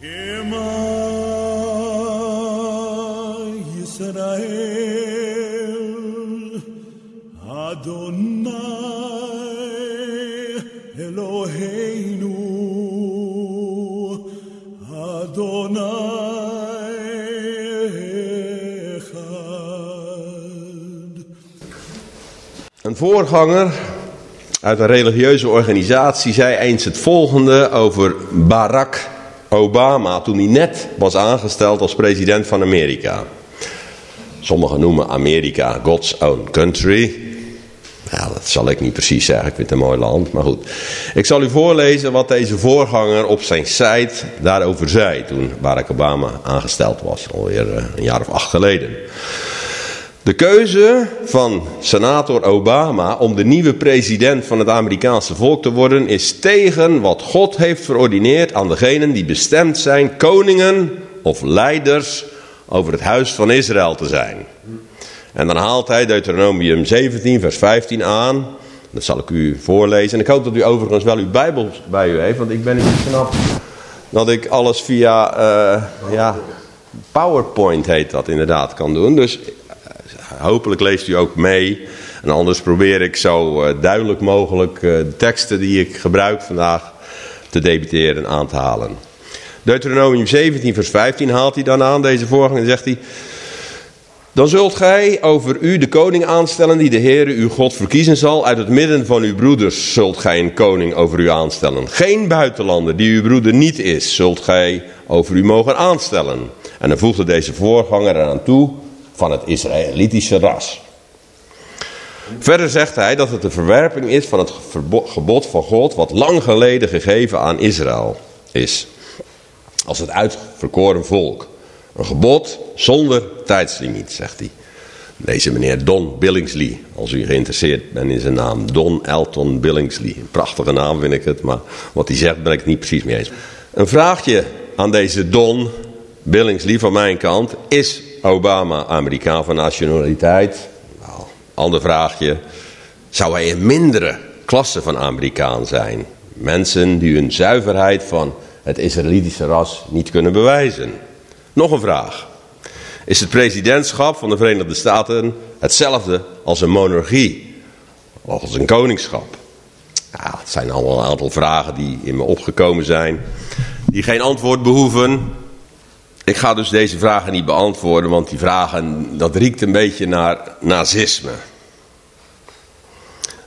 Een voorganger uit een religieuze organisatie zei eens het volgende over Barack Obama toen hij net was aangesteld als president van Amerika. Sommigen noemen Amerika God's own country. Ja, dat zal ik niet precies zeggen, ik vind het een mooi land, maar goed. Ik zal u voorlezen wat deze voorganger op zijn site daarover zei toen Barack Obama aangesteld was, alweer eh, een jaar of acht geleden. De keuze van senator Obama om de nieuwe president van het Amerikaanse volk te worden is tegen wat God heeft verordineerd aan degenen die bestemd zijn koningen of leiders over het huis van Israël te zijn. En dan haalt hij Deuteronomium 17 vers 15 aan. Dat zal ik u voorlezen. En ik hoop dat u overigens wel uw Bijbel bij u heeft, want ik ben niet snap dat ik alles via eh, ja, PowerPoint heet dat inderdaad kan doen. Dus hopelijk leest u ook mee. En anders probeer ik zo uh, duidelijk mogelijk uh, de teksten die ik gebruik vandaag te debiteren aan te halen. Deuteronomium 17 vers 15 haalt hij dan aan, deze voorganger, en zegt hij... Dan zult gij over u de koning aanstellen die de Heere uw God verkiezen zal. Uit het midden van uw broeders zult gij een koning over u aanstellen. Geen buitenlander die uw broeder niet is, zult gij over u mogen aanstellen. En dan voegde deze voorganger eraan toe van het Israëlitische ras. Verder zegt hij dat het de verwerping is van het gebod van God wat lang geleden gegeven aan Israël is. Als het uitverkoren volk. Een gebod zonder tijdslimiet, zegt hij. Deze meneer Don Billingsley, als u geïnteresseerd bent in zijn naam. Don Elton Billingsley. Een prachtige naam vind ik het, maar wat hij zegt ben ik het niet precies mee eens. Een vraagje aan deze Don Billingsley van mijn kant. Is Obama Amerikaan van nationaliteit? Nou, ander vraagje. Zou hij een mindere klasse van Amerikaan zijn? Mensen die hun zuiverheid van het Israëlitische ras niet kunnen bewijzen. Nog een vraag. Is het presidentschap van de Verenigde Staten hetzelfde als een monarchie? Of als een koningschap? Ja, het zijn allemaal een aantal vragen die in me opgekomen zijn. Die geen antwoord behoeven. Ik ga dus deze vragen niet beantwoorden, want die vragen, dat riekt een beetje naar nazisme.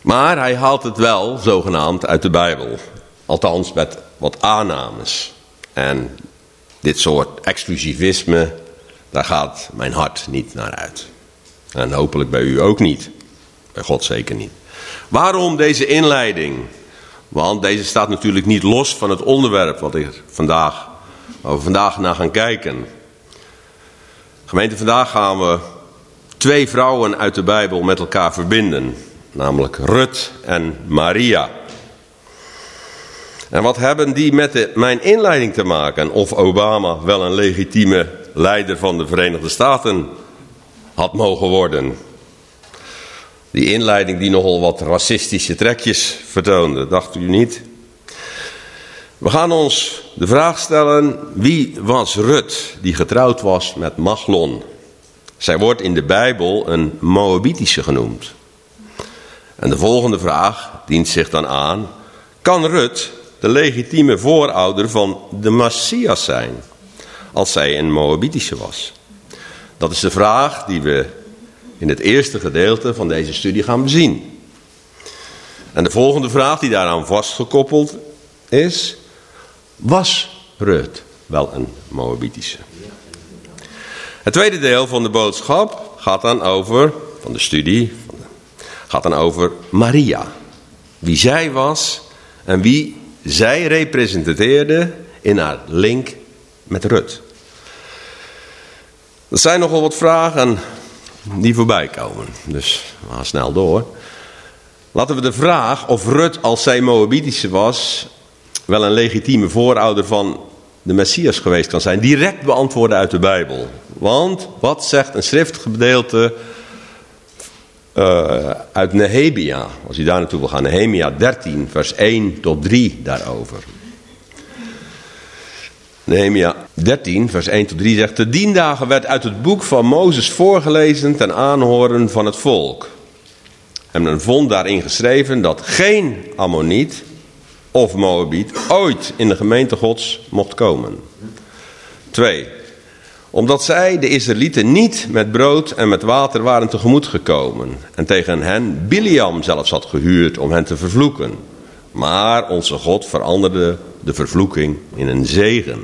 Maar hij haalt het wel, zogenaamd, uit de Bijbel. Althans, met wat aannames. En dit soort exclusivisme, daar gaat mijn hart niet naar uit. En hopelijk bij u ook niet. Bij God zeker niet. Waarom deze inleiding? Want deze staat natuurlijk niet los van het onderwerp wat ik vandaag waar we vandaag naar gaan kijken. Gemeente, vandaag gaan we twee vrouwen uit de Bijbel met elkaar verbinden. Namelijk Rut en Maria. En wat hebben die met de, mijn inleiding te maken? Of Obama wel een legitieme leider van de Verenigde Staten had mogen worden. Die inleiding die nogal wat racistische trekjes vertoonde, dacht u niet? We gaan ons de vraag stellen, wie was Rut die getrouwd was met Maglon? Zij wordt in de Bijbel een Moabitische genoemd. En de volgende vraag dient zich dan aan, kan Rut de legitieme voorouder van de Messias zijn, als zij een Moabitische was? Dat is de vraag die we in het eerste gedeelte van deze studie gaan bezien. En de volgende vraag die daaraan vastgekoppeld is, was Rut wel een Moabitische. Het tweede deel van de boodschap gaat dan over, van de studie, gaat dan over Maria. Wie zij was en wie zij representeerde in haar link met Rut. Er zijn nogal wat vragen die voorbij komen, dus we gaan snel door. Laten we de vraag of Rut als zij Moabitische was wel een legitieme voorouder van de Messias geweest kan zijn. Direct beantwoorden uit de Bijbel. Want wat zegt een schriftgedeelte uh, uit Nehemia? Als u daar naartoe wil gaan. Nehemia 13 vers 1 tot 3 daarover. Nehemia 13, vers 1 tot 3 zegt: Te dien dagen werd uit het boek van Mozes voorgelezen ten aanhoren van het volk. En men vond daarin geschreven dat geen Ammoniet of Moabiet ooit in de gemeente Gods mocht komen. 2. Omdat zij, de Israëlieten, niet met brood en met water waren tegemoet gekomen. En tegen hen Biliam zelfs had gehuurd om hen te vervloeken. Maar onze God veranderde de vervloeking in een zegen.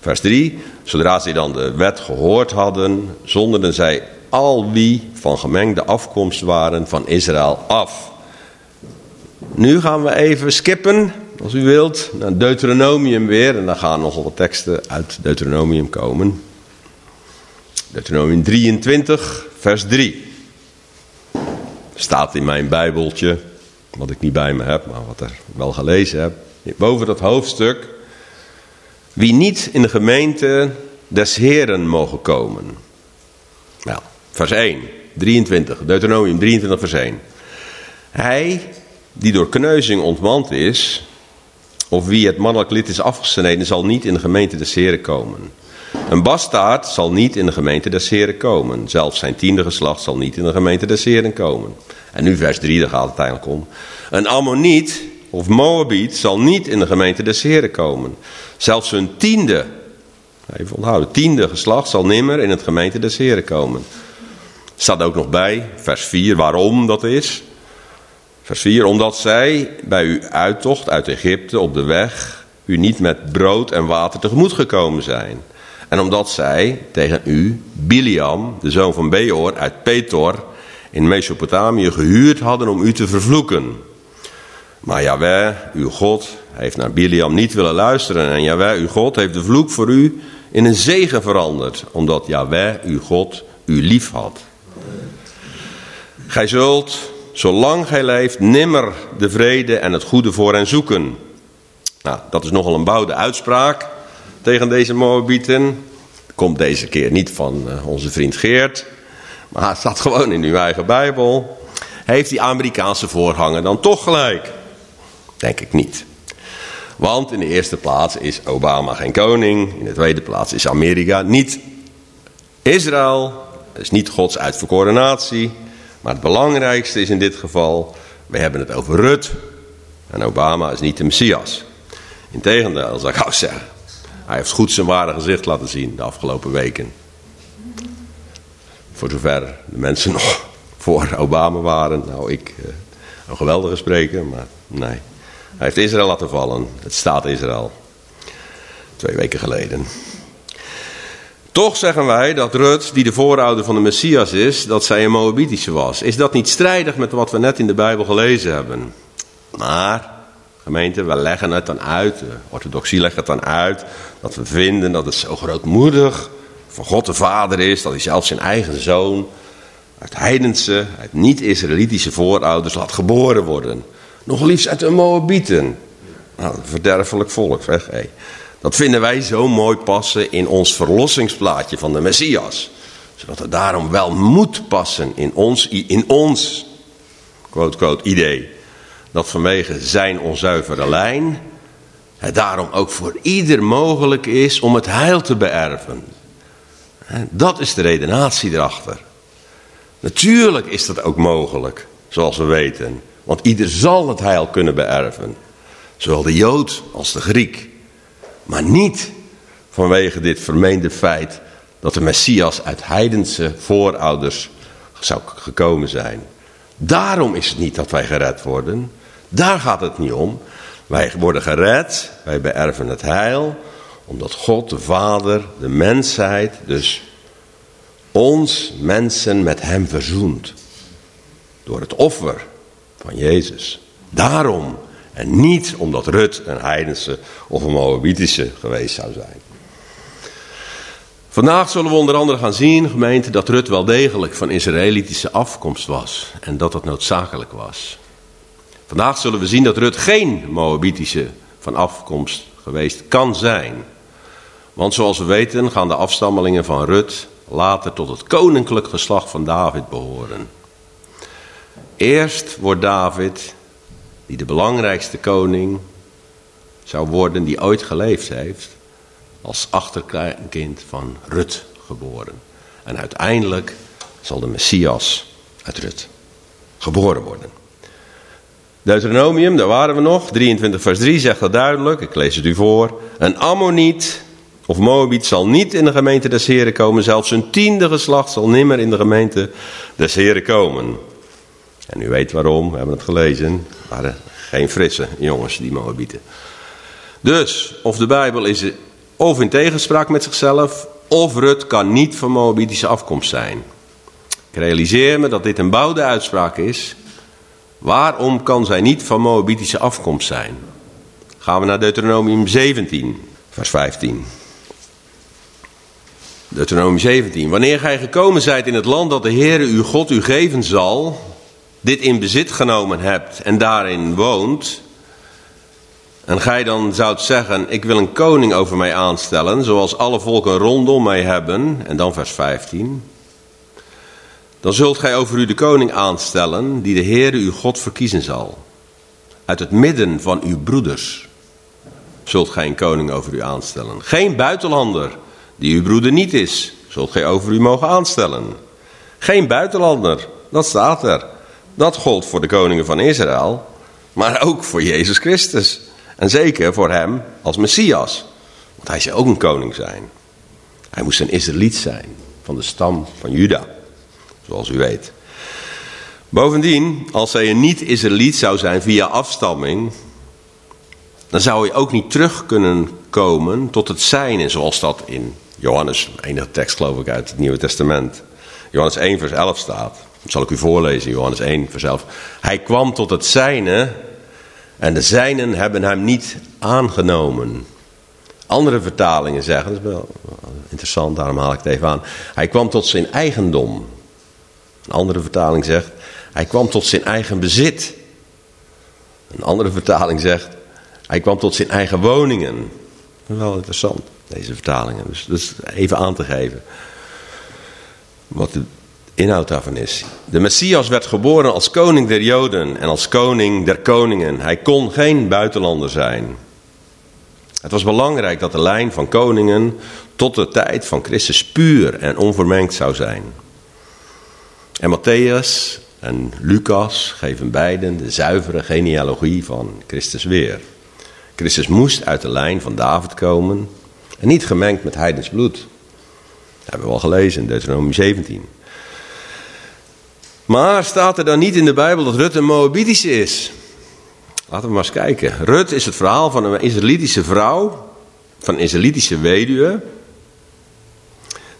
Vers 3. Zodra zij dan de wet gehoord hadden, zonderden zij al wie van gemengde afkomst waren van Israël af. Nu gaan we even skippen, als u wilt, naar Deuteronomium weer. En dan gaan nogal wat teksten uit Deuteronomium komen. Deuteronomium 23, vers 3. Staat in mijn Bijbeltje, wat ik niet bij me heb, maar wat er wel gelezen heb. Boven dat hoofdstuk. Wie niet in de gemeente des Heren mogen komen. Nou, vers 1, 23, Deuteronomium 23, vers 1. Hij die door kneuzing ontmand is, of wie het mannelijk lid is afgesneden, zal niet in de gemeente des Heren komen. Een bastaard zal niet in de gemeente des Heren komen. Zelfs zijn tiende geslacht zal niet in de gemeente des Heren komen. En nu vers 3, daar gaat het uiteindelijk om. Een Ammoniet of Moabiet zal niet in de gemeente des Heren komen. Zelfs hun tiende, even onthouden, tiende geslacht zal nimmer in het gemeente des Heren komen. Staat ook nog bij, vers 4, waarom dat is. Vers 4, omdat zij bij uw uittocht uit Egypte op de weg u niet met brood en water tegemoet gekomen zijn. En omdat zij tegen u, Biliam, de zoon van Beor uit Petor, in Mesopotamië gehuurd hadden om u te vervloeken. Maar Jaweh, uw God, heeft naar Biliam niet willen luisteren. En Jaweh, uw God, heeft de vloek voor u in een zegen veranderd. Omdat Jaweh, uw God, u lief had. Gij zult, zolang gij leeft, nimmer de vrede en het goede voor hen zoeken. Nou, dat is nogal een bouwde uitspraak tegen deze Moabieten. Komt deze keer niet van eh, onze vriend Geert. Maar het staat gewoon in uw eigen Bijbel. Heeft die Amerikaanse voorganger dan toch gelijk? Denk ik niet. Want in de eerste plaats is Obama geen koning. In de tweede plaats is Amerika niet Israël. Het is niet Gods uitverkoren natie. Maar het belangrijkste is in dit geval, we hebben het over Rut. En Obama is niet de Messias. Integendeel, zou ik ook zeggen. Hij heeft goed zijn ware gezicht laten zien de afgelopen weken. Voor zover de mensen nog voor Obama waren. Nou, ik, eh, een geweldige spreker, maar nee. Hij heeft Israël laten vallen. Het staat Israël. Twee weken geleden. Toch zeggen wij dat Rut, die de voorouder van de Messias is, dat zij een Moabitische was. Is dat niet strijdig met wat we net in de Bijbel gelezen hebben? Maar, gemeente, we leggen het dan uit, de orthodoxie legt het dan uit, dat we vinden dat het zo grootmoedig van God de Vader is, dat hij zelfs zijn eigen zoon uit heidense, uit niet-Israëlitische voorouders laat geboren worden. Nog liefst uit de Moabieten. Nou, een verderfelijk volk, zeg. Hey. Dat vinden wij zo mooi passen in ons verlossingsplaatje van de Messias. Zodat het daarom wel moet passen in ons, in ons quote, quote, idee. Dat vanwege zijn onzuivere lijn het daarom ook voor ieder mogelijk is om het heil te beërven. Dat is de redenatie erachter. Natuurlijk is dat ook mogelijk, zoals we weten. Want ieder zal het heil kunnen beërven. Zowel de Jood als de Griek. Maar niet vanwege dit vermeende feit dat de Messias uit heidense voorouders zou gekomen zijn. Daarom is het niet dat wij gered worden. Daar gaat het niet om. Wij worden gered, wij beërven het heil, omdat God de Vader, de mensheid, dus ons mensen met hem verzoent. Door het offer van Jezus. Daarom. En niet omdat Rut een heidense of een Moabitische geweest zou zijn. Vandaag zullen we onder andere gaan zien, gemeente, dat Rut wel degelijk van Israëlitische afkomst was. En dat dat noodzakelijk was. Vandaag zullen we zien dat Rut geen Moabitische van afkomst geweest kan zijn. Want zoals we weten gaan de afstammelingen van Rut later tot het koninklijk geslacht van David behoren. Eerst wordt David, die de belangrijkste koning zou worden die ooit geleefd heeft, als achterkleinkind van Rut geboren. En uiteindelijk zal de Messias uit Rut geboren worden. Deuteronomium, daar waren we nog. 23 vers 3 zegt dat duidelijk. Ik lees het u voor. Een Ammoniet of Moabiet zal niet in de gemeente des Heren komen. Zelfs een tiende geslacht zal nimmer in de gemeente des Heren komen. En u weet waarom, we hebben het gelezen. waren geen frisse jongens, die Moabieten. Dus, of de Bijbel is of in tegenspraak met zichzelf, of Rut kan niet van Moabitische afkomst zijn. Ik realiseer me dat dit een bouwde uitspraak is. Waarom kan zij niet van Moabitische afkomst zijn? Gaan we naar Deuteronomium 17, vers 15. Deuteronomium 17. Wanneer gij gekomen zijt in het land dat de Heere uw God u geven zal, dit in bezit genomen hebt en daarin woont, en gij dan zoudt zeggen, ik wil een koning over mij aanstellen, zoals alle volken rondom mij hebben, en dan vers 15, dan zult gij over u de koning aanstellen, die de Heere uw God verkiezen zal. Uit het midden van uw broeders zult gij een koning over u aanstellen. Geen buitenlander, die uw broeder niet is, zult gij over u mogen aanstellen. Geen buitenlander, dat staat er. Dat gold voor de koningen van Israël, maar ook voor Jezus Christus. En zeker voor hem als Messias. Want hij zou ook een koning zijn. Hij moest een Israëliet zijn, van de stam van Juda, zoals u weet. Bovendien, als hij een niet-Israëliet zou zijn via afstamming, dan zou hij ook niet terug kunnen komen tot het zijne, zoals dat in Johannes, enige tekst geloof ik uit het Nieuwe Testament. Johannes 1 vers 11 staat. Dat zal ik u voorlezen, Johannes 1 vers 11. Hij kwam tot het zijne en de zijnen hebben hem niet aangenomen. Andere vertalingen zeggen, dat is wel interessant, daarom haal ik het even aan. Hij kwam tot zijn eigendom. Een andere vertaling zegt, hij kwam tot zijn eigen bezit. Een andere vertaling zegt, hij kwam tot zijn eigen woningen. Wel interessant, deze vertalingen. Dus, dus even aan te geven wat de inhoud daarvan is. De Messias werd geboren als koning der Joden en als koning der koningen. Hij kon geen buitenlander zijn. Het was belangrijk dat de lijn van koningen tot de tijd van Christus puur en onvermengd zou zijn. En Matthäus en Lucas geven beiden de zuivere genealogie van Christus weer. Christus moest uit de lijn van David komen en niet gemengd met heidens bloed. Dat hebben we al gelezen in Deuteronomie 17. Maar staat er dan niet in de Bijbel dat Rut een Moabitische is? Laten we maar eens kijken. Rut is het verhaal van een Israëlitische vrouw, van een Israëlitische weduwe.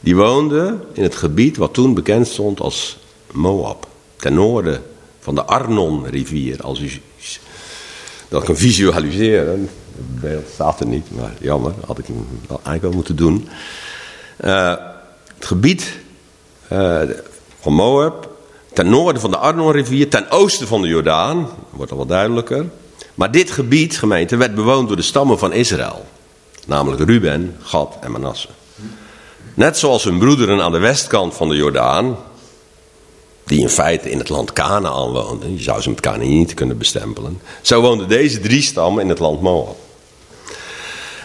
Die woonde in het gebied wat toen bekend stond als Moab. Ten noorden van de Arnon-rivier. Als u dat kan visualiseren. Het beeld staat er niet, maar jammer. Had ik hem eigenlijk wel moeten doen. Uh, het gebied uh, van Moab ten noorden van de Arnonrivier, ten oosten van de Jordaan, wordt al wat duidelijker. Maar dit gebied, gemeente, werd bewoond door de stammen van Israël. Namelijk Ruben, Gad en Manasse. Net zoals hun broederen aan de westkant van de Jordaan, die in feite in het land Canaan woonden. Je zou ze met Canaan niet kunnen bestempelen. Zo woonden deze drie stammen in het land Moab.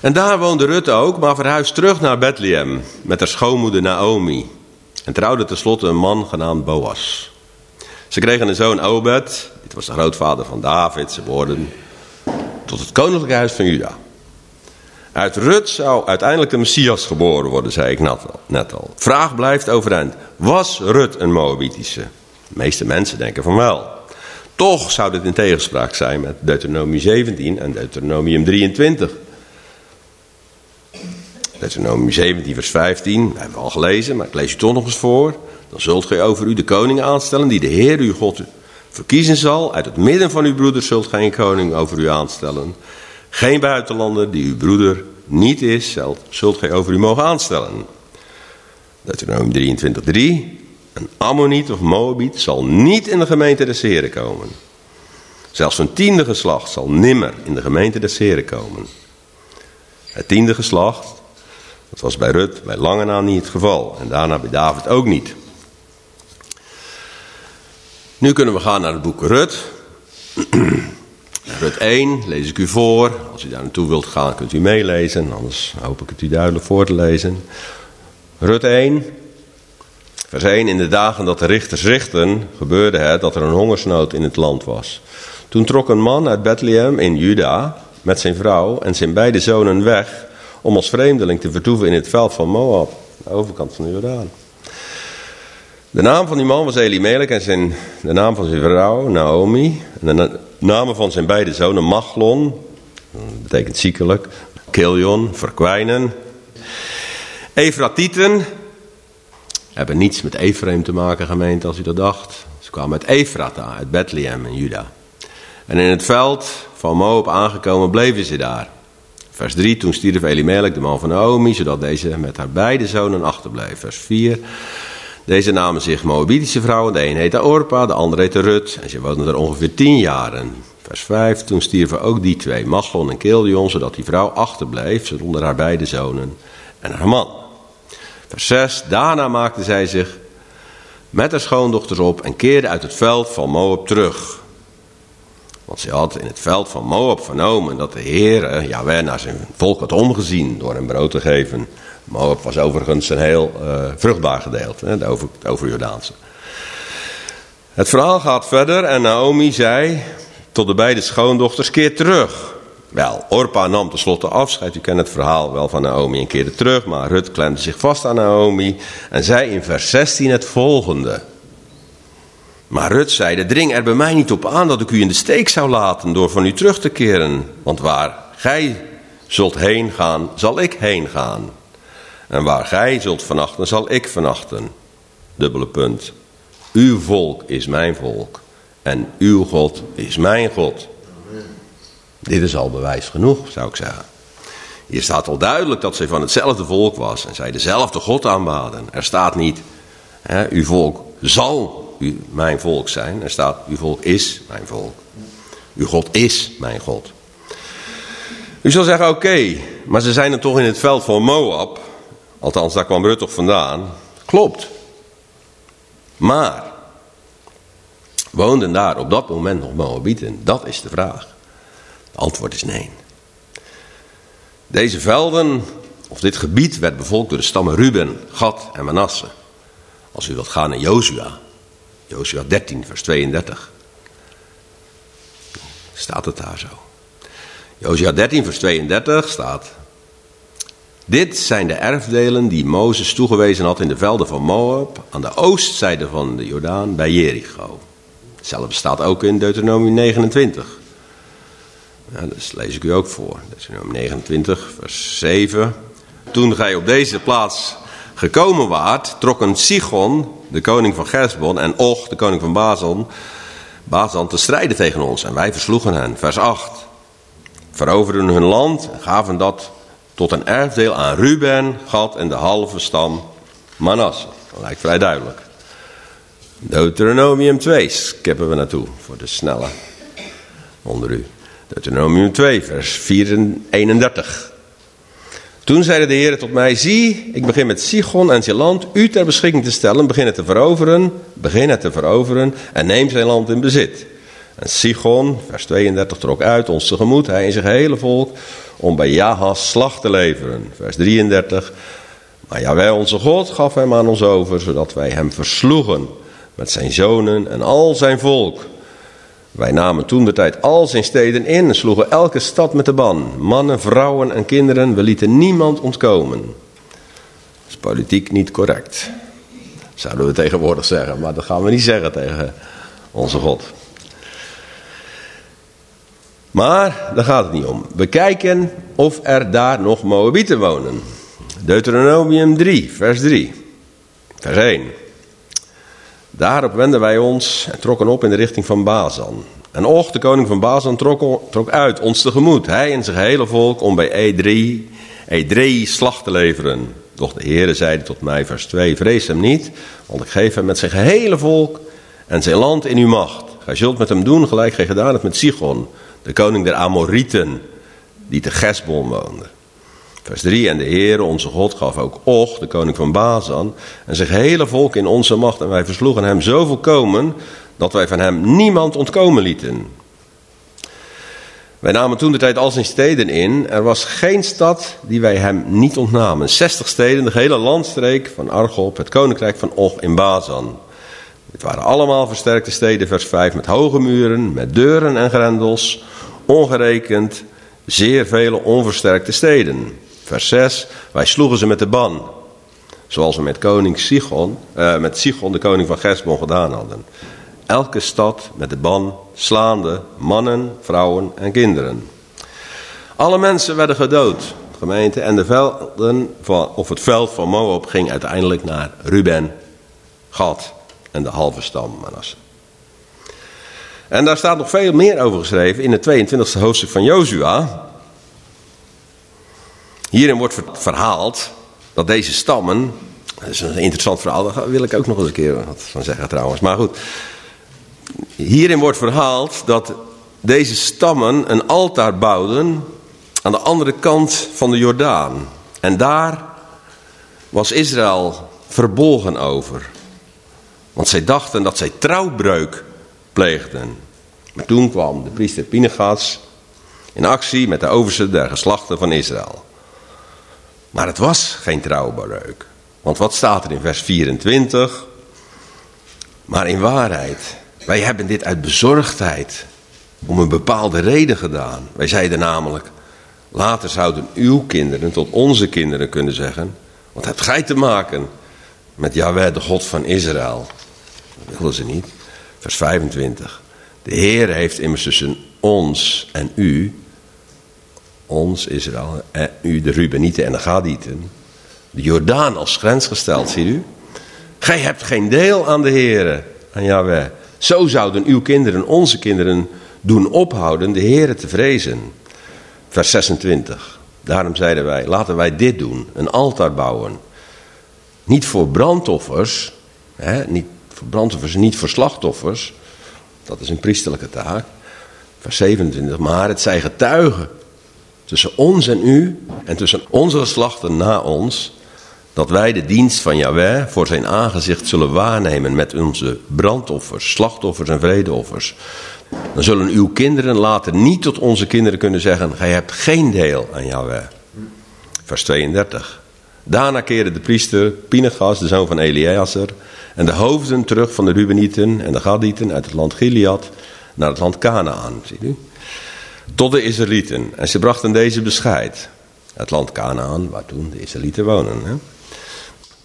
En daar woonde Rutte ook, maar verhuisde terug naar Bethlehem met haar schoonmoeder Naomi. En trouwde tenslotte een man genaamd Boas. Ze kregen een zoon Obed, dit was de grootvader van David. Ze worden tot het koninklijke huis van Juda. Uit Rut zou uiteindelijk de Messias geboren worden, zei ik net al. Vraag blijft overeind. Was Rut een Moabitische? De meeste mensen denken van wel. Toch zou dit in tegenspraak zijn met Deuteronomie 17 en Deuteronomium 23. Deuteronomie 17 vers 15, dat hebben we al gelezen, maar ik lees je toch nog eens voor. Dan zult gij over u de koning aanstellen die de Heer uw God verkiezen zal. Uit het midden van uw broeders zult gij een koning over u aanstellen. Geen buitenlander die uw broeder niet is, zult gij over u mogen aanstellen. Deuteronomium 23:3. Een Ammoniet of Moabiet zal niet in de gemeente des Heren komen. Zelfs een tiende geslacht zal nimmer in de gemeente des Heren komen. Het tiende geslacht, dat was bij Rut bij lange na niet het geval. En daarna bij David ook niet. Nu kunnen we gaan naar het boek Rut. Rut 1 lees ik u voor. Als u daar naartoe wilt gaan, kunt u meelezen. Anders hoop ik het u duidelijk voor te lezen. Rut 1, vers 1. In de dagen dat de richters richten, gebeurde het dat er een hongersnood in het land was. Toen trok een man uit Bethlehem in Juda met zijn vrouw en zijn beide zonen weg om als vreemdeling te vertoeven in het veld van Moab, de overkant van de Jordaan. De naam van die man was Elimelech en zijn, de naam van zijn vrouw Naomi. En de namen van zijn beide zonen Machlon, dat betekent ziekelijk, Kilion, verkwijnen. Efratieten hebben niets met Ephraim te maken, gemeente, als u dat dacht. Ze kwamen uit Efrata, uit Bethlehem in Juda. En in het veld van Moab aangekomen bleven ze daar. Vers 3, toen stierf Elimelech, de man van Naomi, zodat deze met haar beide zonen achterbleef. Vers 4, deze namen zich Moabitische vrouwen. De een heette Orpa, de andere heette Rut. En ze woonden er ongeveer tien jaren. Vers 5, toen stierven ook die twee, Machlon en Kilion, zodat die vrouw achterbleef, zonder haar beide zonen en haar man. Vers 6, daarna maakte zij zich met haar schoondochters op en keerde uit het veld van Moab terug. Want ze had in het veld van Moab vernomen dat de Heer Jawel naar zijn volk had omgezien door hem brood te geven. Moab was overigens een heel uh, vruchtbaar gedeelte, hè, de over, het overjordaanse. Het verhaal gaat verder en Naomi zei tot de beide schoondochters, keer terug. Wel, Orpa nam tenslotte afscheid. U kent het verhaal wel van Naomi en keerde terug. Maar Rut klemde zich vast aan Naomi en zei in vers 16 het volgende. Maar Rut zeide, dring er bij mij niet op aan dat ik u in de steek zou laten door van u terug te keren. Want waar gij zult heen gaan, zal ik heen gaan. En waar gij zult vernachten, zal ik vernachten. Dubbele punt. Uw volk is mijn volk. En uw God is mijn God. Dit is al bewijs genoeg, zou ik zeggen. Hier staat al duidelijk dat zij van hetzelfde volk was en zij dezelfde God aanbaden. Er staat niet, hè, uw volk zal mijn volk zijn. Er staat, uw volk is mijn volk. Uw God is mijn God. U zal zeggen, oké, maar ze zijn er toch in het veld van Moab. Althans, daar kwam Rut toch vandaan. Klopt. Maar, woonden daar op dat moment nog Moabieten? Dat is de vraag. Het antwoord is nee. Deze velden, of dit gebied, werd bevolkt door de stammen Ruben, Gad en Manasse. Als u wilt gaan naar Jozua, Jozua 13, vers 32. Staat het daar zo. Jozua 13, vers 32 staat. Dit zijn de erfdelen die Mozes toegewezen had in de velden van Moab, aan de oostzijde van de Jordaan, bij Jericho. Hetzelfde staat ook in Deuteronomium 29. Ja, dat lees ik u ook voor. Deuteronomium 29, vers 7. Toen gij op deze plaats gekomen waart, trokken Sigon, de koning van Gersbon, en Och, de koning van Bazan, Bazan te strijden tegen ons. En wij versloegen hen. Vers 8. Veroverden hun land en gaven dat tot een erfdeel aan Ruben, Gad en de halve stam Manasse. Dat lijkt vrij duidelijk. Deuteronomium 2 skippen we naartoe voor de snelle onder u. Deuteronomium 2, vers 31. Toen zeide de Heer tot mij, zie, ik begin met Sigon en zijn land u ter beschikking te stellen, begin het te veroveren, begin het te veroveren en neem zijn land in bezit. En Sigon, vers 32, trok uit ons tegemoet, hij en zijn hele volk, om bij Jahas slag te leveren. Vers 33, maar Jawel onze God gaf hem aan ons over, zodat wij hem versloegen met zijn zonen en al zijn volk. Wij namen toen de tijd al zijn steden in en sloegen elke stad met de ban. Mannen, vrouwen en kinderen, we lieten niemand ontkomen. Dat is politiek niet correct. Zouden we tegenwoordig zeggen, maar dat gaan we niet zeggen tegen onze God. Maar daar gaat het niet om. We kijken of er daar nog Moabieten wonen. Deuteronomium 3, vers 3. Vers 1. Daarop wenden wij ons en trokken op in de richting van Bazan. En Och, de koning van Bazan, trok, uit ons tegemoet, hij en zijn hele volk, om bij Edrei, Edrei slag te leveren. Doch de Heere zeide tot mij, vers 2, vrees hem niet, want ik geef hem met zijn gehele volk en zijn land in uw macht. Gij zult met hem doen gelijk gij gedaan hebt met Sigon, de koning der Amorieten, die te Gesbon woonde. Vers 3, en de Heere onze God gaf ook Och, de koning van Bazan, en zijn hele volk in onze macht. En wij versloegen hem zo volkomen, dat wij van hem niemand ontkomen lieten. Wij namen toen de tijd al zijn steden in. Er was geen stad die wij hem niet ontnamen. 60 steden, de hele landstreek van Argob, het koninkrijk van Og in Bazan. Het waren allemaal versterkte steden, vers 5, met hoge muren, met deuren en grendels, ongerekend zeer vele onversterkte steden. Vers 6, wij sloegen ze met de ban, zoals we met koning Sichon, eh, met Sichon, de koning van Gesbon, gedaan hadden. Elke stad met de ban, slaande mannen, vrouwen en kinderen. Alle mensen werden gedood, gemeente, en de velden van, of het veld van Moab ging uiteindelijk naar Ruben, Gad en de halve stam Manasse. En daar staat nog veel meer over geschreven in het 22e hoofdstuk van Jozua. Hierin wordt verhaald dat deze stammen, dat is een interessant verhaal, daar wil ik ook nog eens een keer wat van zeggen trouwens. Maar goed, hierin wordt verhaald dat deze stammen een altaar bouwden aan de andere kant van de Jordaan. En daar was Israël verbolgen over. Want zij dachten dat zij trouwbreuk pleegden. Maar toen kwam de priester Pinegas in actie met de overste der geslachten van Israël. Maar het was geen trouwbreuk. Want wat staat er in vers 24? Maar in waarheid, wij hebben dit uit bezorgdheid om een bepaalde reden gedaan. Wij zeiden namelijk, later zouden uw kinderen tot onze kinderen kunnen zeggen, wat hebt gij te maken met Yahweh, de God van Israël? Dat wilden ze niet. Vers 25. De Heer heeft immers tussen ons en u, ons Israël, en u de Rubenieten en de Gadieten, de Jordaan als grens gesteld, ziet u? Gij hebt geen deel aan de Heer, aan Yahweh. Zo zouden uw kinderen, onze kinderen, doen ophouden de Heer te vrezen. Vers 26. Daarom zeiden wij, laten wij dit doen, een altaar bouwen. Niet voor brandoffers, hè, niet voor brandoffers, niet voor slachtoffers. Dat is een priesterlijke taak. Vers 27. Maar het zij getuigen tussen ons en u en tussen onze geslachten na ons. Dat wij de dienst van Yahweh voor zijn aangezicht zullen waarnemen met onze brandoffers, slachtoffers en vredeoffers. Dan zullen uw kinderen later niet tot onze kinderen kunnen zeggen: Gij hebt geen deel aan Yahweh. Vers 32. Daarna keerde de priester Pinegas, de zoon van Eleazar, en de hoofden terug van de Rubenieten en de Gadieten uit het land Gilead naar het land Canaan, ziet u? Tot de Israëlieten. En ze brachten deze bescheid. Het land Canaan, waar toen de Israëlieten wonen. Hè?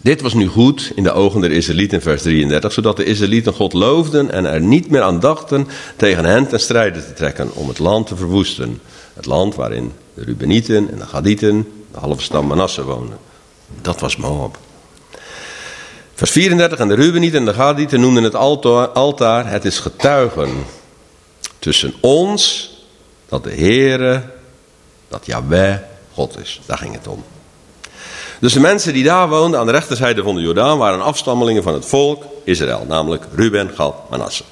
Dit was nu goed in de ogen der Israëlieten, vers 33, zodat de Israëlieten God loofden en er niet meer aan dachten tegen hen ten strijde te trekken om het land te verwoesten. Het land waarin de Rubenieten en de Gadieten, de halve stam Manasse woonden. Dat was Moab. Vers 34, en de Rubenieten en de Gadieten noemden het altaar, het is getuigen tussen ons dat de Heere, dat Yahweh God is. Daar ging het om. Dus de mensen die daar woonden aan de rechterzijde van de Jordaan waren afstammelingen van het volk Israël, namelijk Ruben, Gad, Manasse.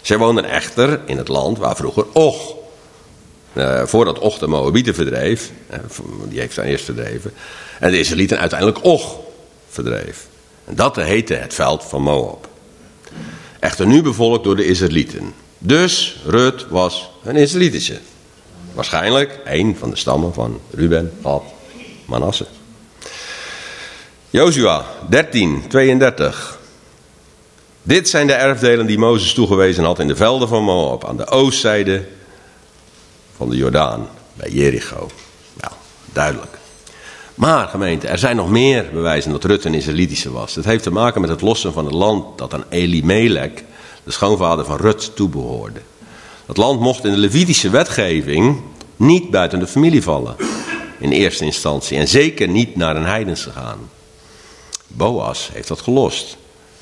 Zij woonden echter in het land waar vroeger Och, eh, voordat Och de Moabieten verdreef, eh, die heeft dan eerst verdreven, en de Israëlieten uiteindelijk Och verdreef. Dat heette het veld van Moab. Echter nu bevolkt door de Israëlieten. Dus Rut was een Israëlitische. Waarschijnlijk een van de stammen van Ruben, Gad, Manasse. Jozua 13, 32. Dit zijn de erfdelen die Mozes toegewezen had in de velden van Moab, aan de oostzijde van de Jordaan, bij Jericho. Nou, duidelijk. Maar gemeente, er zijn nog meer bewijzen dat Rut een Israëlitische was. Het heeft te maken met het lossen van het land dat aan Elimelech, de schoonvader van Rut, toebehoorde. Het land mocht in de Levitische wetgeving niet buiten de familie vallen. In eerste instantie. En zeker niet naar een heidense gaan. Boas heeft dat gelost.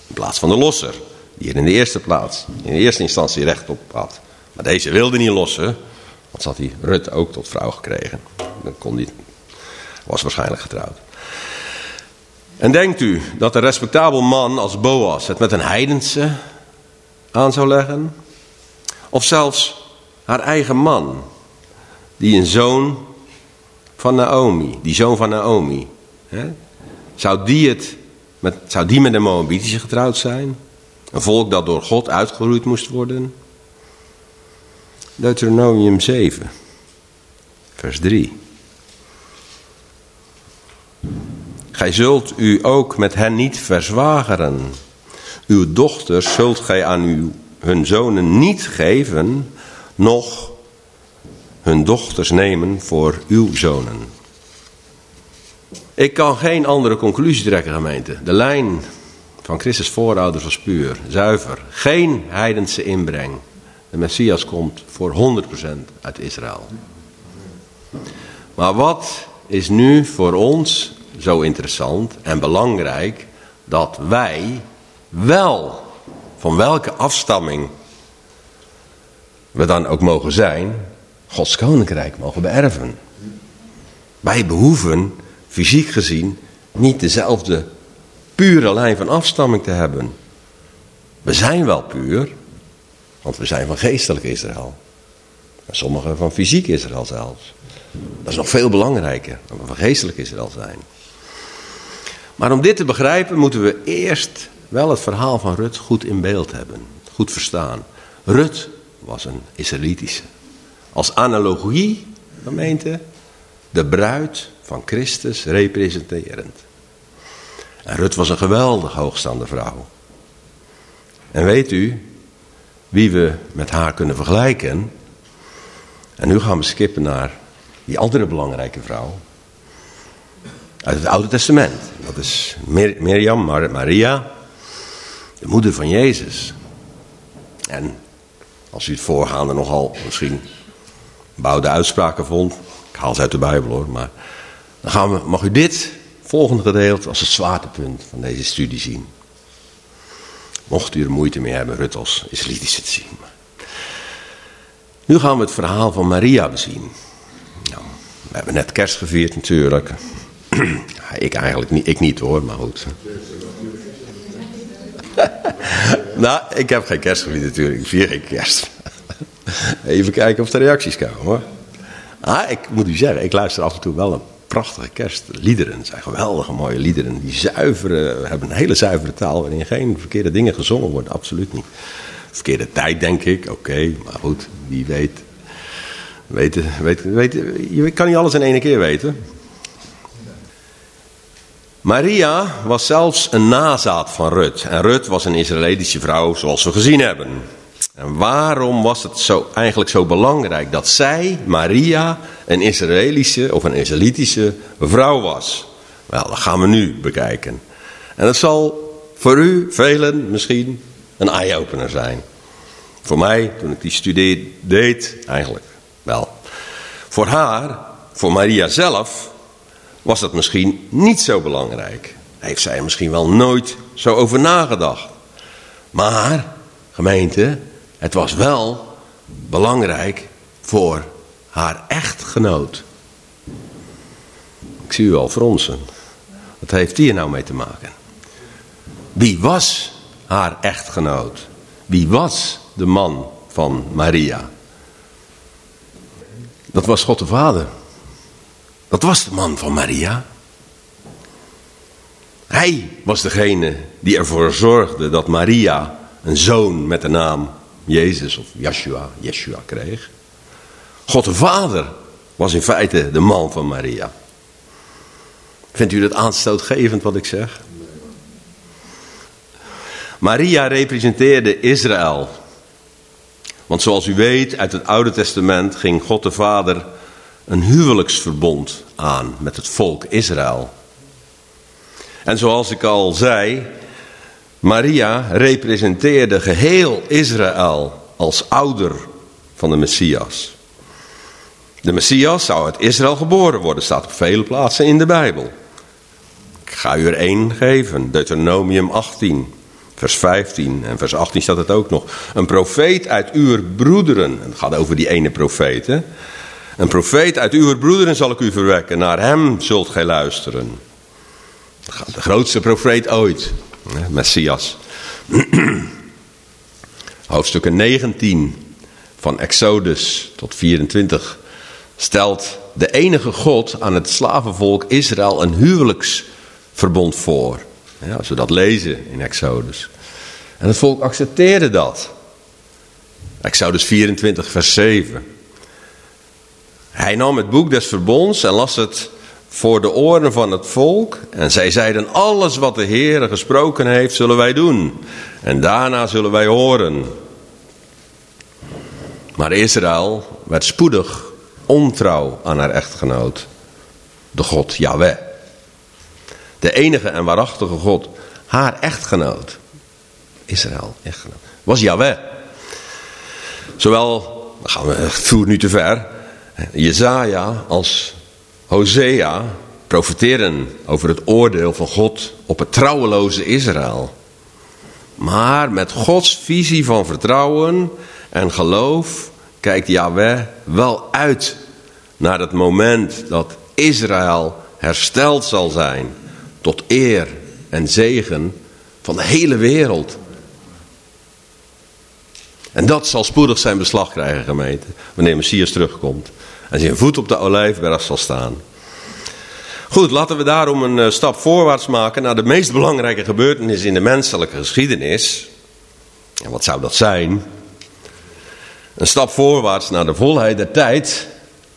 In plaats van de losser. Die er in de eerste plaats, in de eerste instantie recht op had. Maar deze wilde niet lossen. Want had hij Rut ook tot vrouw gekregen. Dan kon hij was waarschijnlijk getrouwd. En denkt u dat een respectabel man als Boas het met een heidense aan zou leggen? Of zelfs haar eigen man, die een zoon van Naomi, die zoon van Naomi, hè? Zou, die het met, zou die met de Moabitische getrouwd zijn? Een volk dat door God uitgeroeid moest worden? Deuteronomium 7, vers 3. Gij zult u ook met hen niet verzwageren. Uw dochters zult gij aan uw, hun zonen niet geven, noch hun dochters nemen voor uw zonen. Ik kan geen andere conclusie trekken, gemeente. De lijn van Christus voorouders was puur, zuiver. Geen heidense inbreng. De Messias komt voor 100% uit Israël. Maar wat is nu voor ons zo interessant en belangrijk dat wij wel, van welke afstamming we dan ook mogen zijn, Gods koninkrijk mogen beërven. Wij behoeven, fysiek gezien, niet dezelfde pure lijn van afstamming te hebben. We zijn wel puur, want we zijn van geestelijk Israël. En sommigen van fysiek Israël zelfs. Dat is nog veel belangrijker, dan we van geestelijk Israël zijn. Maar om dit te begrijpen moeten we eerst wel het verhaal van Rut goed in beeld hebben. Goed verstaan. Rut was een Israëlitische. Als analogie, gemeente, de bruid van Christus representerend. En Rut was een geweldig hoogstaande vrouw. En weet u wie we met haar kunnen vergelijken? En nu gaan we skippen naar die andere belangrijke vrouw. Uit het Oude Testament. Dat is Mirjam, Maria, de moeder van Jezus. En als u het voorgaande nogal misschien bouwde uitspraken vond. Ik haal ze uit de Bijbel hoor. Maar dan gaan we, mag u dit volgende gedeelte als het zwaartepunt van deze studie zien. Mocht u er moeite mee hebben Rut als Israëlitische te zien. Nu gaan we het verhaal van Maria bezien. Nou, we hebben net kerst gevierd natuurlijk. Ik eigenlijk niet, ik niet hoor, maar goed. nou, ik heb geen kerst gevierd natuurlijk, ik vier geen kerst. Even kijken of er reacties komen hoor. Ah, ik moet u zeggen, ik luister af en toe wel een prachtige kerstliederen. Het zijn geweldige mooie liederen. Die zuivere, hebben een hele zuivere taal waarin geen verkeerde dingen gezongen worden. Absoluut niet. Verkeerde tijd denk ik, oké, maar goed, wie weet. Weet, weet, weet. Je kan niet alles in één keer weten. Maria was zelfs een nazaat van Rut. En Rut was een Israëlitische vrouw zoals we gezien hebben. En waarom was het zo, eigenlijk zo belangrijk dat zij, Maria, een Israëlische of een Israëlitische vrouw was? Wel, dat gaan we nu bekijken. En dat zal voor u, velen misschien, een eye-opener zijn. Voor mij, toen ik die studie deed, eigenlijk wel. Voor haar, voor Maria zelf, was dat misschien niet zo belangrijk. Heeft zij er misschien wel nooit zo over nagedacht. Maar, gemeente, het was wel belangrijk voor haar echtgenoot. Ik zie u al fronsen. Wat heeft die er nou mee te maken? Wie was haar echtgenoot? Wie was de man van Maria? Dat was God de Vader. Dat was de man van Maria. Hij was degene die ervoor zorgde dat Maria een zoon met de naam Jezus of Yeshua, Yeshua kreeg. God de Vader was in feite de man van Maria. Vindt u dat aanstootgevend wat ik zeg? Maria representeerde Israël. Want zoals u weet, uit het Oude Testament ging God de Vader een huwelijksverbond aan met het volk Israël. En zoals ik al zei, Maria representeerde geheel Israël als ouder van de Messias. De Messias zou uit Israël geboren worden, staat op vele plaatsen in de Bijbel. Ik ga u er één geven, Deuteronomium 18, vers 15 en vers 18 staat het ook nog. Een profeet uit uw broederen, het gaat over die ene profeet? Een profeet uit uw broederen zal ik u verwekken, naar hem zult gij luisteren. De grootste profeet ooit, Messias. Hoofdstukken 19 van Exodus tot 24 stelt de enige God aan het slavenvolk Israël een huwelijksverbond voor. Ja, als we dat lezen in Exodus. En het volk accepteerde dat. Exodus 24, vers 7. Hij nam het boek des verbonds en las het voor de oren van het volk. En zij zeiden, alles wat de Heer gesproken heeft, zullen wij doen. En daarna zullen wij horen. Maar Israël werd spoedig ontrouw aan haar echtgenoot, de God Yahweh. De enige en waarachtige God, haar echtgenoot, Israël, echtgenoot, was Yahweh. Zowel, gaan we, het voert nu te ver, Jezaja als Hosea profiteren over het oordeel van God op het trouweloze Israël. Maar met Gods visie van vertrouwen en geloof kijkt Yahweh wel uit naar het moment dat Israël hersteld zal zijn tot eer en zegen van de hele wereld. En dat zal spoedig zijn beslag krijgen, gemeente, wanneer Messias terugkomt. En zijn voet op de olijfberg zal staan. Goed, laten we daarom een eh, stap voorwaarts maken naar de meest belangrijke gebeurtenis in de menselijke geschiedenis. En wat zou dat zijn? Een stap voorwaarts naar de volheid der tijd.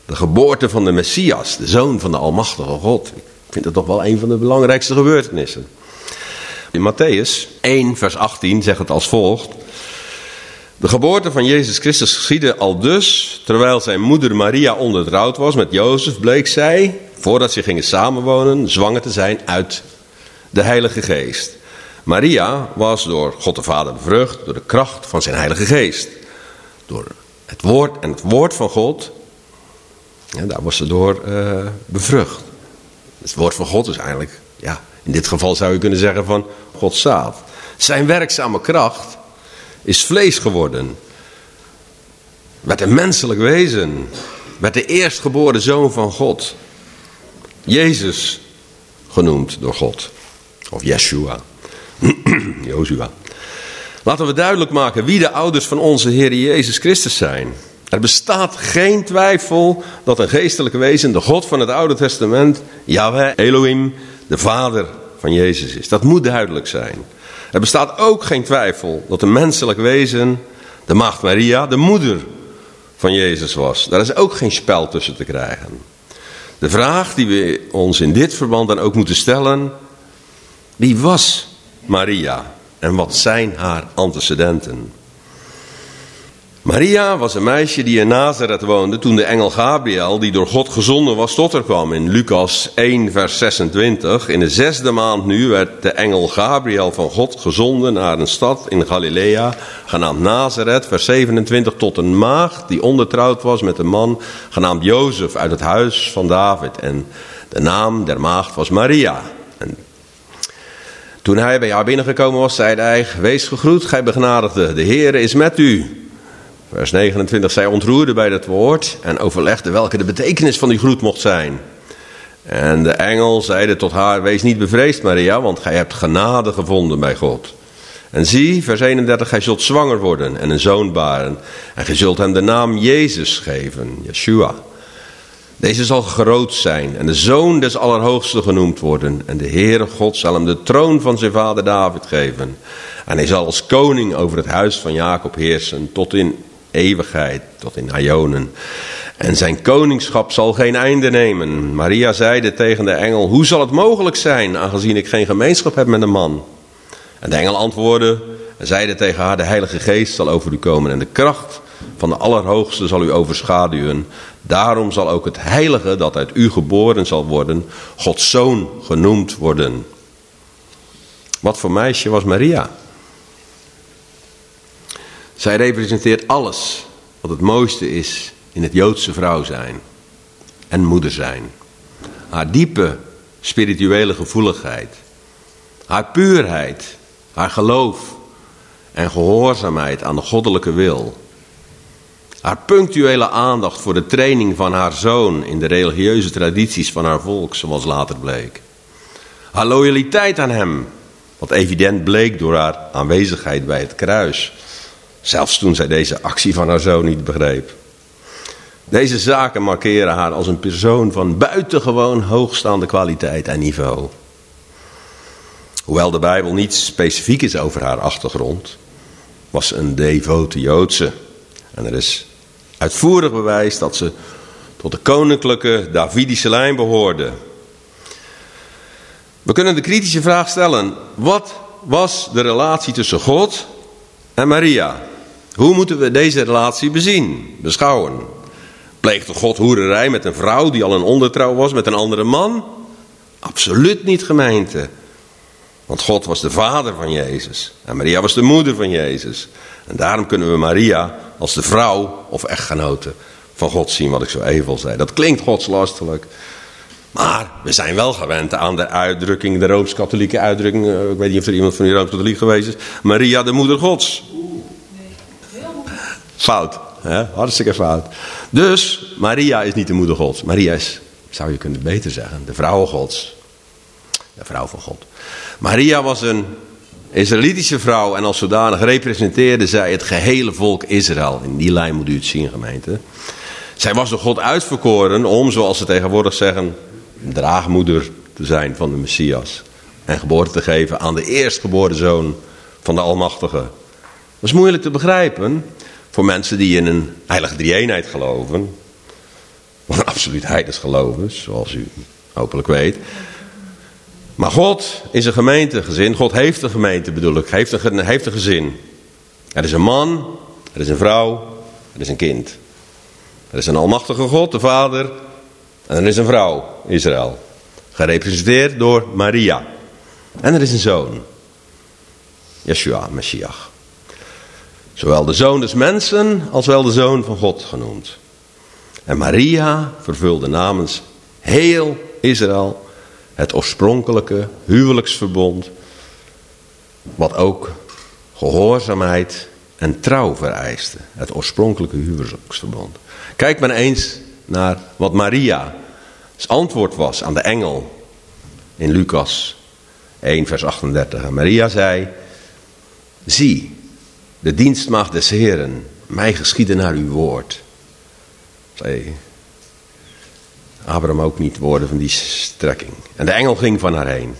De geboorte van de Messias, de zoon van de Almachtige God. Ik vind het toch wel een van de belangrijkste gebeurtenissen. In Matthäus 1, vers 18 zegt het als volgt. De geboorte van Jezus Christus geschiedde al dus, terwijl zijn moeder Maria ondertrouwd was met Jozef, bleek zij, voordat ze gingen samenwonen, zwanger te zijn uit de Heilige Geest. Maria was door God de Vader bevrucht door de kracht van zijn Heilige Geest. Door het woord en het woord van God, ja, daar was ze door uh, bevrucht. Het woord van God is eigenlijk, ja, in dit geval zou je kunnen zeggen van Gods zaad. Zijn werkzame kracht is vlees geworden. Werd een menselijk wezen. Werd de eerstgeboren zoon van God. Jezus genoemd door God. Of Yeshua. Joshua. Laten we duidelijk maken wie de ouders van onze Heer Jezus Christus zijn. Er bestaat geen twijfel dat een geestelijke wezen, de God van het Oude Testament, Yahweh, Elohim, de Vader van Jezus is. Dat moet duidelijk zijn. Er bestaat ook geen twijfel dat een menselijk wezen, de maagd Maria, de moeder van Jezus was. Daar is ook geen spel tussen te krijgen. De vraag die we ons in dit verband dan ook moeten stellen, wie was Maria en wat zijn haar antecedenten? Maria was een meisje die in Nazareth woonde toen de engel Gabriel, die door God gezonden was, tot haar kwam. In Lucas 1, vers 26. In de zesde maand nu werd de engel Gabriel van God gezonden naar een stad in Galilea, genaamd Nazareth, vers 27, tot een maagd die ondertrouwd was met een man genaamd Jozef uit het huis van David. En de naam der maagd was Maria. En toen hij bij haar binnengekomen was, zei hij, wees gegroet, gij begenadigde, de Heer is met u. Vers 29, zij ontroerde bij dat woord en overlegde welke de betekenis van die groet mocht zijn. En de engel zeide tot haar, wees niet bevreesd Maria, want gij hebt genade gevonden bij God. En zie, vers 31, gij zult zwanger worden en een zoon baren. En gij zult hem de naam Jezus geven, Yeshua. Deze zal groot zijn en de zoon des Allerhoogste genoemd worden. En de Heere God zal hem de troon van zijn vader David geven. En hij zal als koning over het huis van Jacob heersen tot in eeuwigheid tot in Ionen. En zijn koningschap zal geen einde nemen. Maria zeide tegen de engel, hoe zal het mogelijk zijn, aangezien ik geen gemeenschap heb met een man? En de engel antwoordde en zeide tegen haar, de heilige geest zal over u komen en de kracht van de Allerhoogste zal u overschaduwen. Daarom zal ook het heilige dat uit u geboren zal worden, Gods zoon genoemd worden. Wat voor meisje was Maria? Zij representeert alles wat het mooiste is in het Joodse vrouw zijn en moeder zijn. Haar diepe spirituele gevoeligheid, haar puurheid, haar geloof en gehoorzaamheid aan de goddelijke wil. Haar punctuele aandacht voor de training van haar zoon in de religieuze tradities van haar volk, zoals later bleek. Haar loyaliteit aan hem, wat evident bleek door haar aanwezigheid bij het kruis Zelfs toen zij deze actie van haar zoon niet begreep. Deze zaken markeren haar als een persoon van buitengewoon hoogstaande kwaliteit en niveau. Hoewel de Bijbel niet specifiek is over haar achtergrond, was een devote Joodse. En er is uitvoerig bewijs dat ze tot de koninklijke Davidische lijn behoorde. We kunnen de kritische vraag stellen: wat was de relatie tussen God en Maria? Hoe moeten we deze relatie bezien, beschouwen? Pleegde God hoererij met een vrouw die al een ondertrouw was met een andere man? Absoluut niet, gemeente. Want God was de vader van Jezus en Maria was de moeder van Jezus. En daarom kunnen we Maria als de vrouw of echtgenote van God zien, wat ik zo even zei. Dat klinkt godslastelijk. Maar we zijn wel gewend aan de uitdrukking, de rooms-katholieke uitdrukking. eh, Ik weet niet of er iemand van die rooms-katholiek geweest is. Maria, de moeder Gods. Fout. Hè? Hartstikke fout. Dus Maria is niet de moeder Gods. Maria is, zou je kunnen beter zeggen, de vrouw Gods. De vrouw van God. Maria was een Israëlitische vrouw en als zodanig representeerde zij het gehele volk Israël. In die lijn moet u het zien, gemeente. Zij was door God uitverkoren om, zoals ze tegenwoordig zeggen, draagmoeder te zijn van de Messias. En geboorte te geven aan de eerstgeboren zoon van de Almachtige. Dat is moeilijk te begrijpen voor mensen die in een heilige drie-eenheid geloven. Wat absoluut heidens geloof is, zoals u hopelijk weet. Maar God is een gemeentegezin. God heeft een gemeente bedoel ik. Heeft een, heeft een gezin. Er is een man, er is een vrouw, er is een kind. Er is een almachtige God, de Vader. En er is een vrouw, Israël. Gerepresenteerd door Maria. En er is een zoon. Yeshua, Messiach. Zowel de zoon des mensen als wel de zoon van God genoemd. En Maria vervulde namens heel Israël het oorspronkelijke huwelijksverbond, wat ook gehoorzaamheid en trouw vereiste. Het oorspronkelijke huwelijksverbond. Kijk maar eens naar wat Maria's antwoord was aan de engel in Lucas 1, vers 38. En Maria zei: Zie, de dienstmaagd des Heren, mij geschieden naar uw woord. Zei Abraham ook niet woorden van die strekking. En de engel ging van haar heen.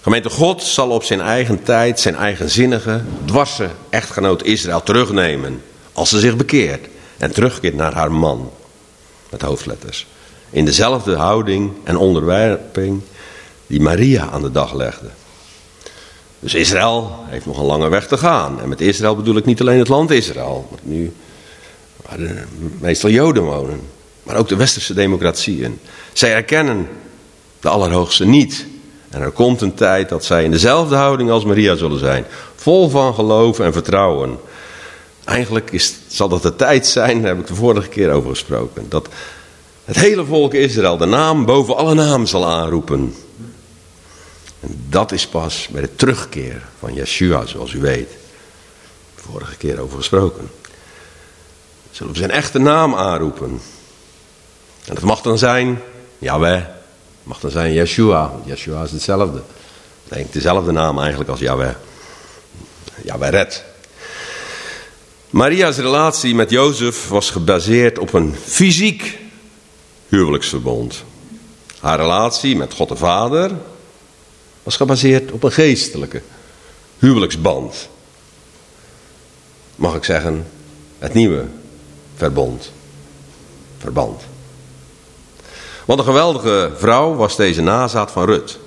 Gemeente God zal op zijn eigen tijd zijn eigenzinnige, dwarse echtgenoot Israël terugnemen. Als ze zich bekeert en terugkeert naar haar man. Met hoofdletters. In dezelfde houding en onderwerping die Maria aan de dag legde. Dus Israël heeft nog een lange weg te gaan. En met Israël bedoel ik niet alleen het land Israël. Wat nu, de meestal Joden wonen. Maar ook de westerse democratieën. Zij erkennen de Allerhoogste niet. En er komt een tijd dat zij in dezelfde houding als Maria zullen zijn. Vol van geloof en vertrouwen. Eigenlijk is, zal dat de tijd zijn, daar heb ik de vorige keer over gesproken. Dat het hele volk Israël de naam boven alle naam zal aanroepen. En dat is pas bij de terugkeer van Yeshua, zoals u weet. Vorige keer over gesproken. Zullen we zijn echte naam aanroepen. En dat mag dan zijn, Yahweh, mag dan zijn Yeshua. Yeshua is hetzelfde. Denk dezelfde naam eigenlijk als Yahweh. Yahweh red. Maria's relatie met Jozef was gebaseerd op een fysiek huwelijksverbond. Haar relatie met God de Vader was gebaseerd op een geestelijke huwelijksband. Mag ik zeggen, het nieuwe verbond. Verband. Wat een geweldige vrouw was deze nazaat van Rut.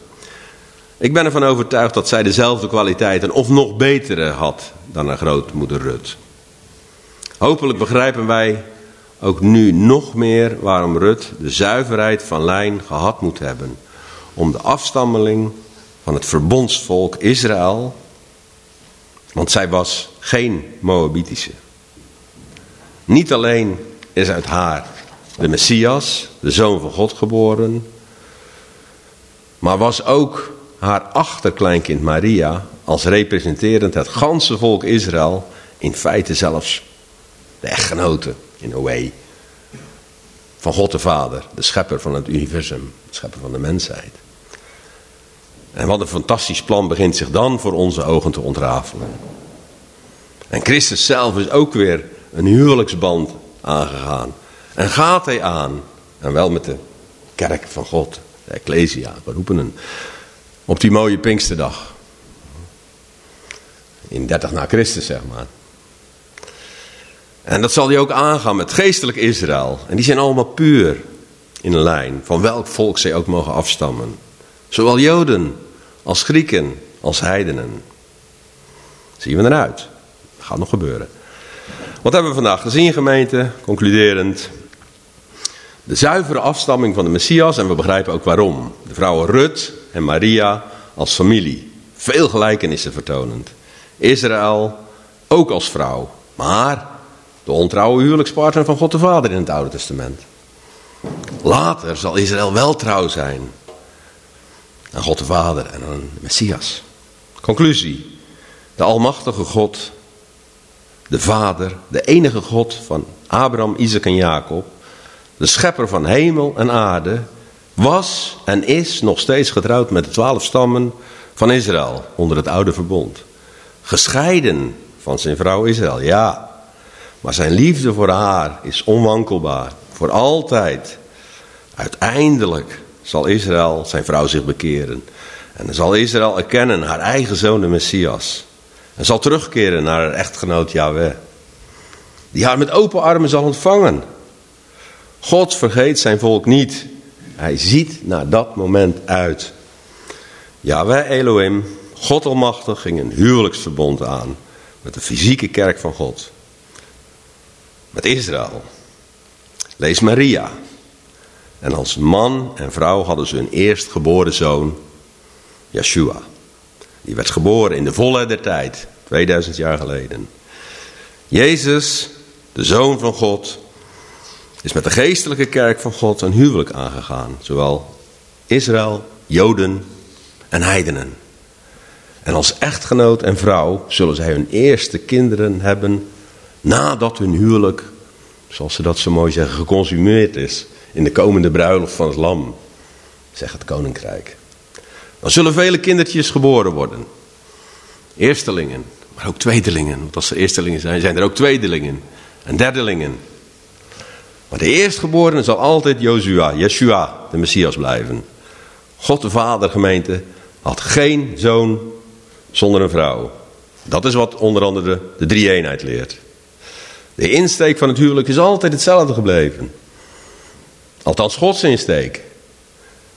Ik ben ervan overtuigd dat zij dezelfde kwaliteiten of nog betere had dan haar grootmoeder Rut. Hopelijk begrijpen wij ook nu nog meer waarom Rut de zuiverheid van lijn gehad moet hebben om de afstammeling van het verbondsvolk Israël, want zij was geen Moabitische. Niet alleen is uit haar de Messias, de Zoon van God geboren, maar was ook haar achterkleinkind Maria als representerend het ganse volk Israël, in feite zelfs de echtgenote in a way van God de Vader, de schepper van het universum, de schepper van de mensheid. En wat een fantastisch plan begint zich dan voor onze ogen te ontrafelen. En Christus zelf is ook weer een huwelijksband aangegaan. En gaat hij aan, en wel met de kerk van God, de Ecclesia, we roepen hem, op die mooie Pinksterdag. In 30 na Christus, zeg maar. En dat zal hij ook aangaan met geestelijk Israël. En die zijn allemaal puur in lijn, van welk volk zij ook mogen afstammen. Zowel Joden als Grieken als heidenen. Zien we eruit. Dat gaat nog gebeuren. Wat hebben we vandaag gezien, gemeente? Concluderend. De zuivere afstamming van de Messias, en we begrijpen ook waarom. De vrouwen Rut en Maria als familie. Veel gelijkenissen vertonend. Israël ook als vrouw, maar de ontrouwe huwelijkspartner van God de Vader in het Oude Testament. Later zal Israël wel trouw zijn aan God de Vader en aan de Messias. Conclusie. De Almachtige God, de Vader, de enige God van Abraham, Isaac en Jacob, de schepper van hemel en aarde, was en is nog steeds getrouwd met de twaalf stammen van Israël onder het oude verbond. Gescheiden van zijn vrouw Israël, ja. Maar zijn liefde voor haar is onwankelbaar, voor altijd. Uiteindelijk zal Israël, zijn vrouw, zich bekeren. En zal Israël erkennen haar eigen zoon, de Messias. En zal terugkeren naar haar echtgenoot Yahweh. Die haar met open armen zal ontvangen. God vergeet zijn volk niet. Hij ziet naar dat moment uit. Yahweh Elohim, God Almachtig, ging een huwelijksverbond aan met de fysieke kerk van God. Met Israël. Lees Maria. En als man en vrouw hadden ze hun eerstgeboren zoon, Yeshua. Die werd geboren in de volle der tijd, 2000 jaar geleden. Jezus, de zoon van God, is met de geestelijke kerk van God een huwelijk aangegaan. Zowel Israël, Joden en heidenen. En als echtgenoot en vrouw zullen zij hun eerste kinderen hebben nadat hun huwelijk, zoals ze dat zo mooi zeggen, geconsumeerd is in de komende bruiloft van het lam, zegt het koninkrijk. Dan zullen vele kindertjes geboren worden. Eerstelingen, maar ook tweedelingen. Want als er eerstelingen zijn, zijn er ook tweedelingen en derdelingen. Maar de eerstgeborene zal altijd Jozua, Yeshua, de Messias blijven. God de Vader, gemeente, had geen zoon zonder een vrouw. Dat is wat onder andere de, de drie-eenheid leert. De insteek van het huwelijk is altijd hetzelfde gebleven. Althans, Gods insteek.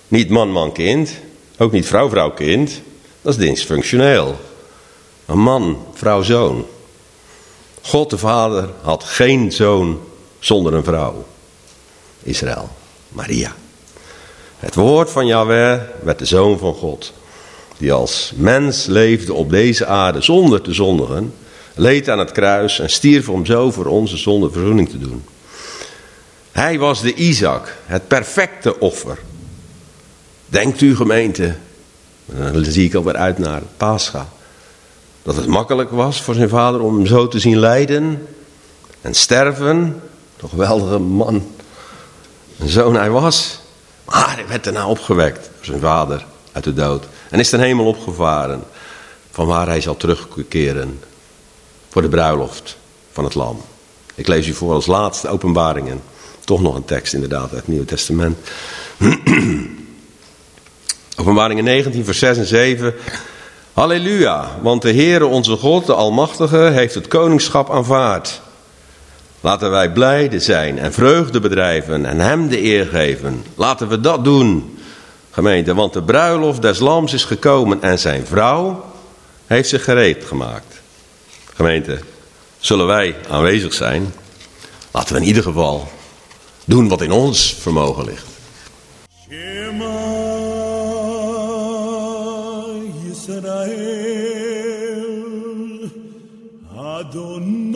Niet man, man, kind. Ook niet vrouw, vrouw, kind. Dat is dysfunctioneel. Een man, vrouw, zoon. God de Vader had geen zoon zonder een vrouw. Israël, Maria. Het woord van Yahweh werd de zoon van God. Die als mens leefde op deze aarde zonder te zondigen. Leed aan het kruis en stierf om zo voor onze zonde verzoening te doen. Hij was de Isaac, het perfecte offer. Denkt u gemeente, dan zie ik alweer uit naar Pascha. Dat het makkelijk was voor zijn vader om hem zo te zien lijden en sterven. Een geweldige man, een zoon hij was. Maar hij werd daarna opgewekt door zijn vader uit de dood. En is ten hemel opgevaren, van waar hij zal terugkeren voor de bruiloft van het lam. Ik lees u voor als laatste openbaringen. Toch nog een tekst inderdaad uit het Nieuwe Testament. Openbaringen 19 vers 6 en 7. Halleluja, want de Heere onze God, de Almachtige, heeft het koningschap aanvaard. Laten wij blijde zijn en vreugde bedrijven en hem de eer geven. Laten we dat doen, gemeente, want de bruiloft des lams is gekomen en zijn vrouw heeft zich gereed gemaakt. Gemeente, zullen wij aanwezig zijn? Laten we in ieder geval doen wat in ons vermogen ligt. Adonai